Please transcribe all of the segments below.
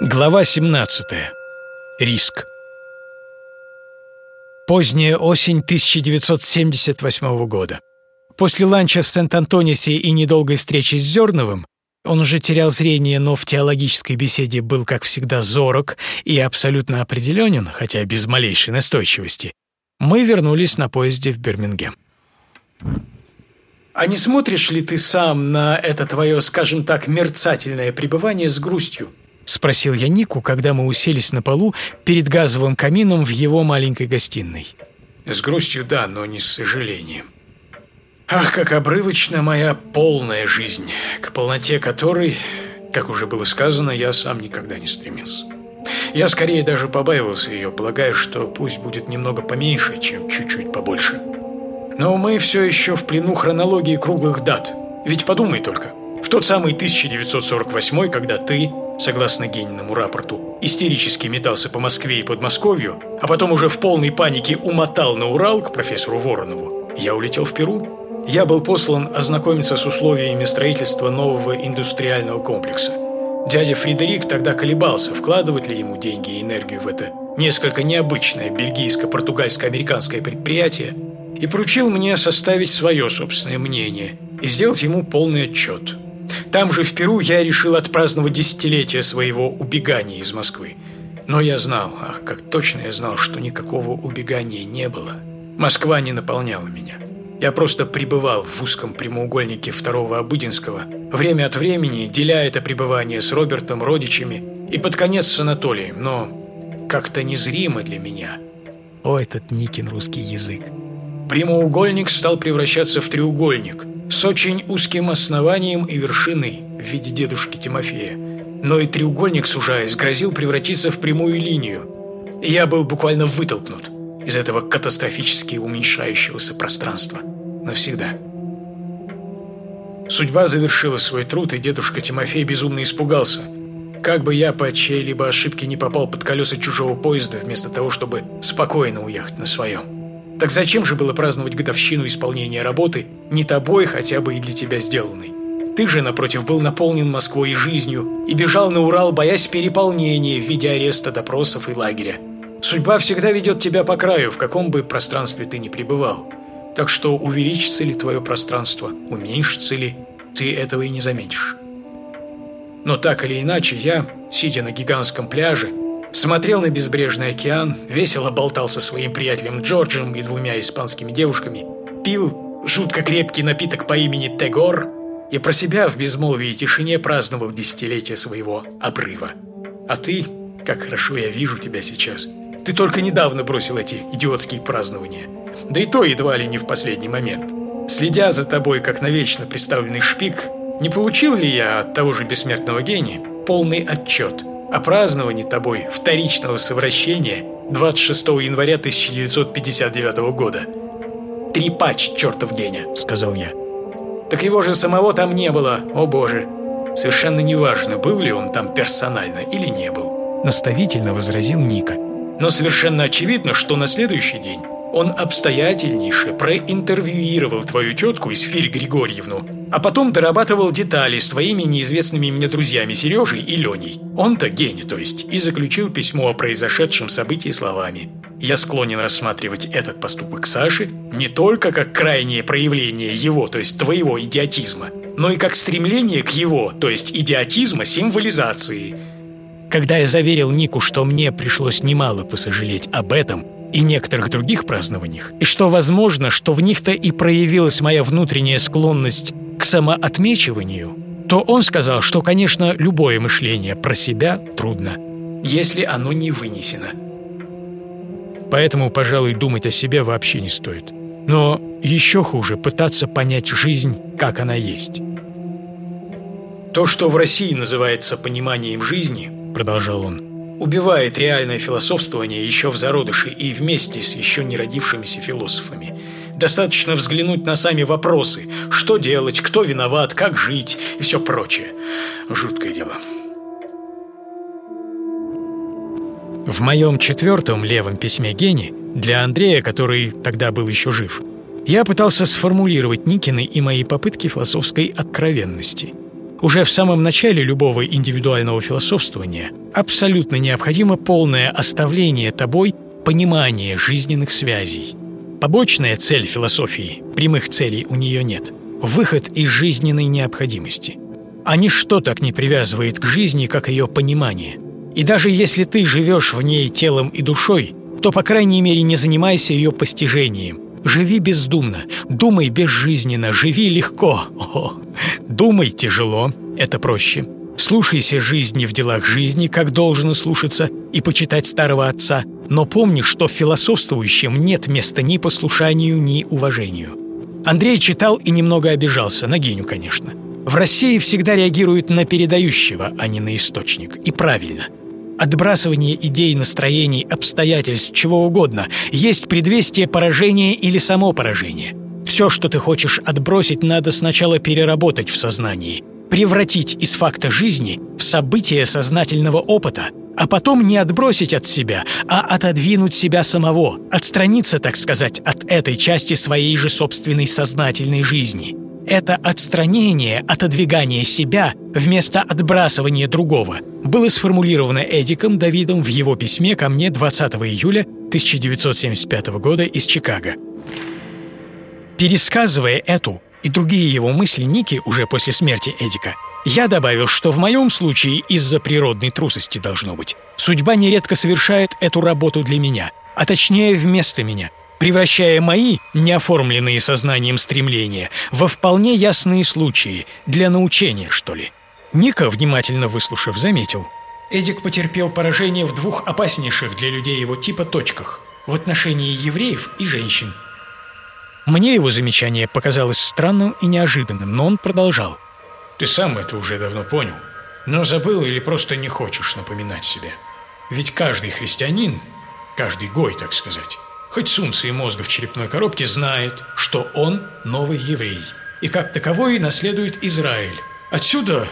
Глава 17. Риск. Поздняя осень 1978 года. После ланча в Сент-Антонисе и недолгой встречи с Зерновым он уже терял зрение, но в теологической беседе был, как всегда, зорок и абсолютно определенен, хотя без малейшей настойчивости. Мы вернулись на поезде в Бирмингем. «А не смотришь ли ты сам на это твое, скажем так, мерцательное пребывание с грустью?» — спросил я Нику, когда мы уселись на полу перед газовым камином в его маленькой гостиной. «С грустью, да, но не с сожалением. Ах, как обрывочна моя полная жизнь, к полноте которой, как уже было сказано, я сам никогда не стремился. Я скорее даже побаивался ее, полагая, что пусть будет немного поменьше, чем чуть-чуть побольше. Но мы все еще в плену хронологии круглых дат. Ведь подумай только, в тот самый 1948, когда ты согласно Гениному рапорту, истерически метался по Москве и Подмосковью, а потом уже в полной панике умотал на Урал к профессору Воронову, я улетел в Перу. Я был послан ознакомиться с условиями строительства нового индустриального комплекса. Дядя Фредерик тогда колебался, вкладывать ли ему деньги и энергию в это несколько необычное бельгийско-португальско-американское предприятие и поручил мне составить свое собственное мнение и сделать ему полный отчет – там же, в Перу, я решил отпраздновать десятилетие своего убегания из Москвы. Но я знал, ах, как точно я знал, что никакого убегания не было. Москва не наполняла меня. Я просто пребывал в узком прямоугольнике второго Обыденского, время от времени деля это пребывание с Робертом, родичами и под конец с Анатолием, но как-то незримо для меня. О, этот Никин русский язык. Прямоугольник стал превращаться в треугольник – с очень узким основанием и вершиной в виде дедушки Тимофея. Но и треугольник, сужаясь, грозил превратиться в прямую линию. И я был буквально вытолкнут из этого катастрофически уменьшающегося пространства. Навсегда. Судьба завершила свой труд, и дедушка Тимофей безумно испугался. Как бы я по чьей-либо ошибке не попал под колеса чужого поезда, вместо того, чтобы спокойно уехать на своем. Так зачем же было праздновать годовщину исполнения работы, не тобой хотя бы и для тебя сделанной? Ты же, напротив, был наполнен Москвой и жизнью и бежал на Урал, боясь переполнения в виде ареста, допросов и лагеря. Судьба всегда ведет тебя по краю, в каком бы пространстве ты ни пребывал. Так что увеличится ли твое пространство, уменьшится ли, ты этого и не заметишь. Но так или иначе, я, сидя на гигантском пляже, Смотрел на безбрежный океан, весело болтал со своим приятелем Джорджем и двумя испанскими девушками, пил жутко крепкий напиток по имени Тегор и про себя в безмолвии и тишине праздновал десятилетие своего обрыва. А ты, как хорошо я вижу тебя сейчас, ты только недавно бросил эти идиотские празднования. Да и то едва ли не в последний момент. Следя за тобой, как навечно представленный шпик, не получил ли я от того же бессмертного гения полный отчет – о праздновании тобой вторичного совращения 26 января 1959 года. «Трепач, чертов Геня», — сказал я. «Так его же самого там не было, о боже!» Совершенно неважно, был ли он там персонально или не был. Наставительно возразил Ника. Но совершенно очевидно, что на следующий день он обстоятельнейше проинтервьюировал твою тетку Исфирь Григорьевну, а потом дорабатывал детали с твоими неизвестными мне друзьями Сережей и Леней. Он-то гений, то есть, и заключил письмо о произошедшем событии словами. Я склонен рассматривать этот поступок Саши не только как крайнее проявление его, то есть твоего идиотизма, но и как стремление к его, то есть идиотизма, символизации. Когда я заверил Нику, что мне пришлось немало посожалеть об этом, и некоторых других празднованиях, и что возможно, что в них-то и проявилась моя внутренняя склонность к самоотмечиванию, то он сказал, что, конечно, любое мышление про себя трудно, если оно не вынесено. Поэтому, пожалуй, думать о себе вообще не стоит. Но еще хуже пытаться понять жизнь, как она есть. «То, что в России называется пониманием жизни, — продолжал он, убивает реальное философствование еще в зародыше и вместе с еще не родившимися философами. Достаточно взглянуть на сами вопросы, что делать, кто виноват, как жить и все прочее. Жуткое дело. В моем четвертом левом письме Гене для Андрея, который тогда был еще жив, я пытался сформулировать Никины и мои попытки философской откровенности. Уже в самом начале любого индивидуального философствования абсолютно необходимо полное оставление тобой понимания жизненных связей. Побочная цель философии, прямых целей у нее нет. Выход из жизненной необходимости. А ничто так не привязывает к жизни, как ее понимание. И даже если ты живешь в ней телом и душой, то, по крайней мере, не занимайся ее постижением. Живи бездумно, думай безжизненно, живи легко. О, думай тяжело, это проще. Слушайся жизни в делах жизни, как должно слушаться и почитать старого отца, но помни, что философствующим нет места ни послушанию, ни уважению. Андрей читал и немного обижался, на Геню, конечно. В России всегда реагируют на передающего, а не на источник. И правильно – Отбрасывание идей, настроений, обстоятельств, чего угодно есть предвестие поражения или само поражение. Все, что ты хочешь отбросить, надо сначала переработать в сознании, превратить из факта жизни в событие сознательного опыта, а потом не отбросить от себя, а отодвинуть себя самого, отстраниться, так сказать, от этой части своей же собственной сознательной жизни – это отстранение, отодвигание себя вместо отбрасывания другого было сформулировано Эдиком Давидом в его письме ко мне 20 июля 1975 года из Чикаго. Пересказывая эту и другие его мысли Ники уже после смерти Эдика, я добавил, что в моем случае из-за природной трусости должно быть. Судьба нередко совершает эту работу для меня, а точнее вместо меня – превращая мои, неоформленные сознанием стремления, во вполне ясные случаи, для научения, что ли. Ника, внимательно выслушав, заметил. Эдик потерпел поражение в двух опаснейших для людей его типа точках – в отношении евреев и женщин. Мне его замечание показалось странным и неожиданным, но он продолжал. «Ты сам это уже давно понял, но забыл или просто не хочешь напоминать себе. Ведь каждый христианин, каждый гой, так сказать, хоть сунцы и мозга в черепной коробке, знает, что он новый еврей и как таковой наследует Израиль. Отсюда,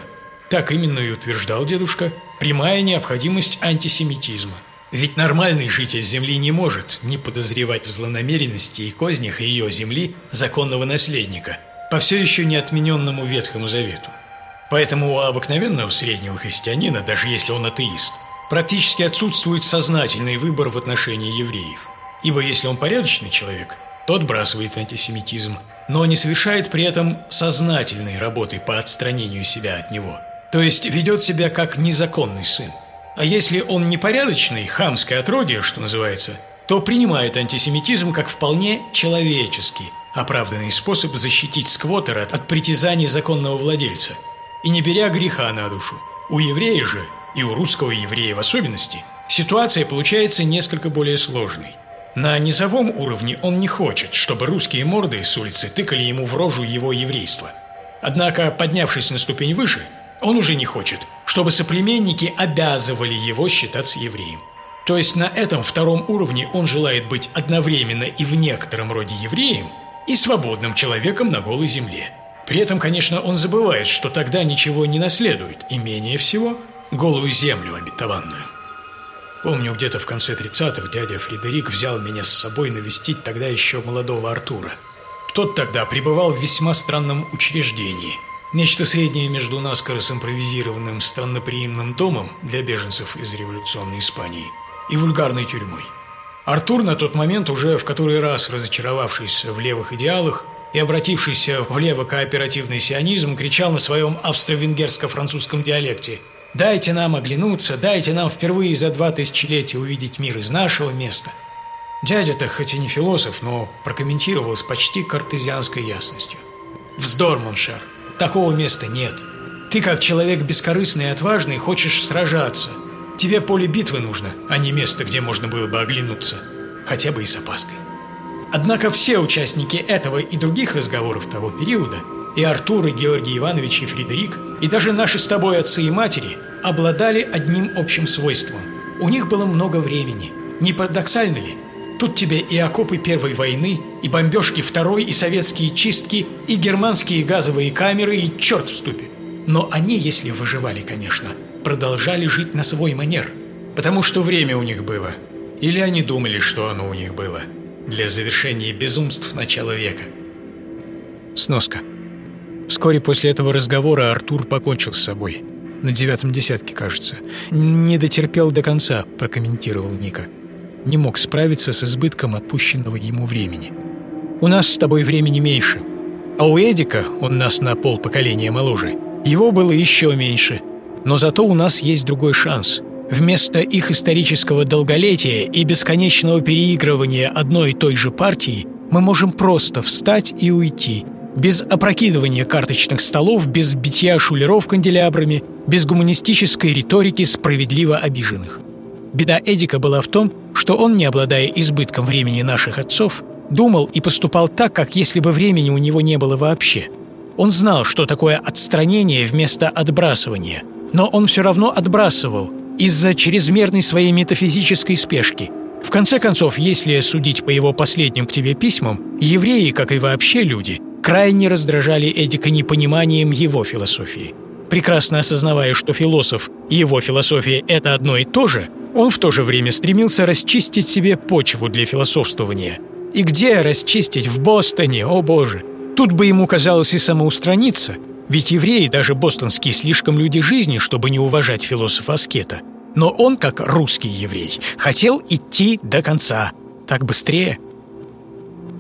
так именно и утверждал дедушка, прямая необходимость антисемитизма. Ведь нормальный житель Земли не может не подозревать в злонамеренности и кознях ее земли законного наследника, по все еще не отмененному Ветхому Завету. Поэтому у обыкновенного среднего христианина, даже если он атеист, практически отсутствует сознательный выбор в отношении евреев – Ибо если он порядочный человек, то отбрасывает антисемитизм, но не совершает при этом сознательной работы по отстранению себя от него. То есть ведет себя как незаконный сын. А если он непорядочный, хамское отродье, что называется, то принимает антисемитизм как вполне человеческий, оправданный способ защитить сквотера от притязаний законного владельца, и не беря греха на душу. У еврея же, и у русского еврея в особенности, ситуация получается несколько более сложной. На низовом уровне он не хочет, чтобы русские морды с улицы тыкали ему в рожу его еврейство. Однако, поднявшись на ступень выше, он уже не хочет, чтобы соплеменники обязывали его считаться евреем. То есть на этом втором уровне он желает быть одновременно и в некотором роде евреем, и свободным человеком на голой земле. При этом, конечно, он забывает, что тогда ничего не наследует, и менее всего голую землю обетованную. Помню, где-то в конце 30-х дядя Фредерик взял меня с собой навестить тогда еще молодого Артура. Тот тогда пребывал в весьма странном учреждении. Нечто среднее между наскоро симпровизированным странноприимным домом для беженцев из революционной Испании и вульгарной тюрьмой. Артур на тот момент, уже в который раз разочаровавшийся в левых идеалах и обратившийся в лево-кооперативный сионизм, кричал на своем австро-венгерско-французском диалекте – Дайте нам оглянуться, дайте нам впервые за два тысячелетия увидеть мир из нашего места. Дядя-то, хоть и не философ, но прокомментировал с почти картезианской ясностью. Вздор, mon cher, такого места нет. Ты, как человек бескорыстный и отважный, хочешь сражаться. Тебе поле битвы нужно, а не место, где можно было бы оглянуться. Хотя бы и с опаской. Однако все участники этого и других разговоров того периода – и Артур, и Георгий Иванович, и Фредерик, и даже наши с тобой отцы и матери обладали одним общим свойством. У них было много времени. Не парадоксально ли? Тут тебе и окопы Первой войны, и бомбежки Второй, и советские чистки, и германские газовые камеры, и черт в ступе. Но они, если выживали, конечно, продолжали жить на свой манер. Потому что время у них было. Или они думали, что оно у них было. Для завершения безумств начала века. Сноска. Вскоре после этого разговора Артур покончил с собой. На девятом десятке, кажется. «Не дотерпел до конца», — прокомментировал Ника. «Не мог справиться с избытком отпущенного ему времени. У нас с тобой времени меньше. А у Эдика, он нас на пол поколения моложе, его было еще меньше. Но зато у нас есть другой шанс. Вместо их исторического долголетия и бесконечного переигрывания одной и той же партии мы можем просто встать и уйти, без опрокидывания карточных столов, без битья шулеров канделябрами, без гуманистической риторики справедливо обиженных. Беда Эдика была в том, что он, не обладая избытком времени наших отцов, думал и поступал так, как если бы времени у него не было вообще. Он знал, что такое отстранение вместо отбрасывания, но он все равно отбрасывал из-за чрезмерной своей метафизической спешки. В конце концов, если судить по его последним к тебе письмам, евреи, как и вообще люди, крайне раздражали Эдика непониманием его философии. Прекрасно осознавая, что философ и его философия – это одно и то же, он в то же время стремился расчистить себе почву для философствования – и где расчистить? В Бостоне, о боже! Тут бы ему казалось и самоустраниться, ведь евреи, даже бостонские, слишком люди жизни, чтобы не уважать философа-аскета. Но он, как русский еврей, хотел идти до конца. Так быстрее.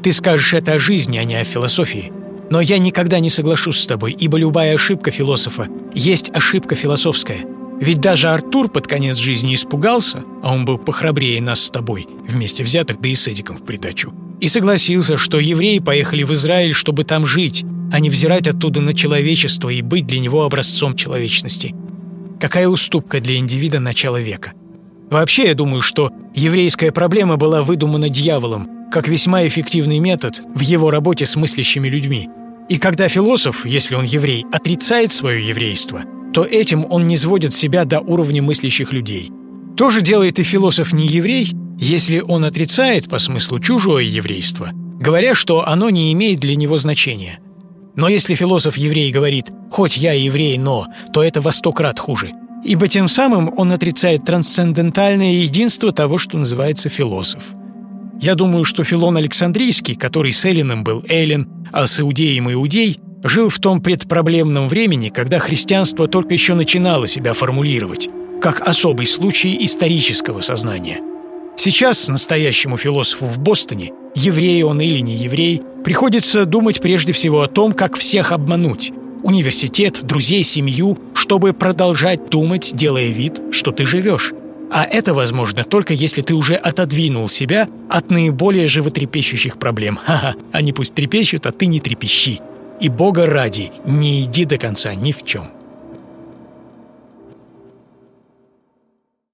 Ты скажешь это о жизни, а не о философии. Но я никогда не соглашусь с тобой, ибо любая ошибка философа есть ошибка философская. Ведь даже Артур под конец жизни испугался, а он был похрабрее нас с тобой, вместе взятых, да и с Эдиком в придачу и согласился, что евреи поехали в Израиль, чтобы там жить, а не взирать оттуда на человечество и быть для него образцом человечности. Какая уступка для индивида начала века. Вообще, я думаю, что еврейская проблема была выдумана дьяволом, как весьма эффективный метод в его работе с мыслящими людьми. И когда философ, если он еврей, отрицает свое еврейство, то этим он не сводит себя до уровня мыслящих людей. То же делает и философ не еврей, если он отрицает по смыслу чужое еврейство, говоря, что оно не имеет для него значения. Но если философ-еврей говорит «хоть я еврей, но», то это во сто крат хуже, ибо тем самым он отрицает трансцендентальное единство того, что называется философ. Я думаю, что Филон Александрийский, который с Эллином был Эллин, а с Иудеем Иудей, жил в том предпроблемном времени, когда христианство только еще начинало себя формулировать, как особый случай исторического сознания – Сейчас настоящему философу в Бостоне, еврей он или не еврей, приходится думать прежде всего о том, как всех обмануть. Университет, друзей, семью, чтобы продолжать думать, делая вид, что ты живешь. А это возможно только если ты уже отодвинул себя от наиболее животрепещущих проблем. Ха-ха, они пусть трепещут, а ты не трепещи. И Бога ради, не иди до конца ни в чем.